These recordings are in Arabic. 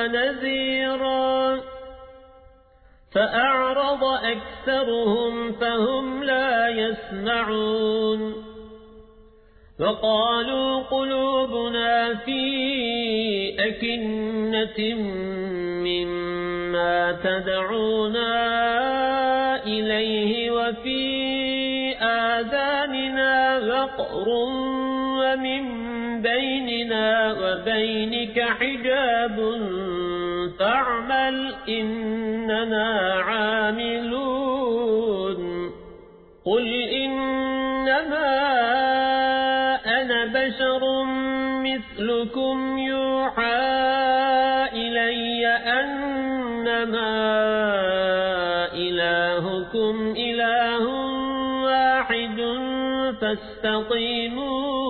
ونذيرا. فأعرض أكثرهم فهم لا يسمعون. وقالوا قلوبنا في أكنة مما تدعونا إليه وفي آذاننا وقر ومن بيننا وبينك حجاب فاعمل إننا عاملون. قل إنما أنا بشر مثلكم يوحى إلي أنما إلهكم إله واحد فاستقيموا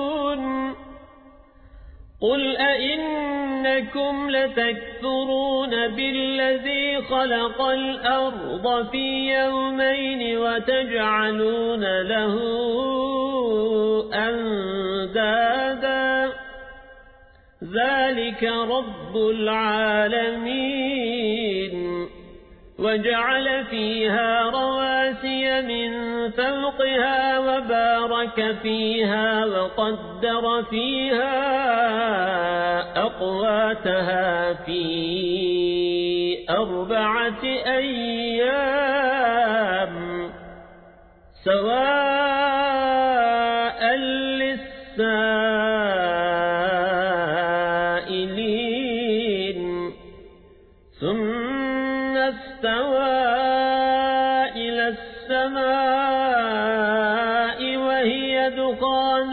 قل أئنكم لتكثرون بالذي خلق الأرض في يومين وتجعلون له أندادا ذلك رب العالمين وجعل فيها رواسي من فوقها وبارك فيها وقدر فيها أقواتها في أربعة أيام سواء للسائلين ثم استوى السماء وهي دخان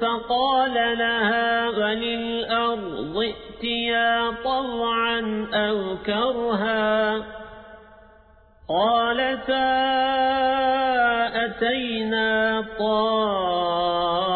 فقال لها وللأرض ائتيا طوعا أو كرها قالتا أتينا طاعا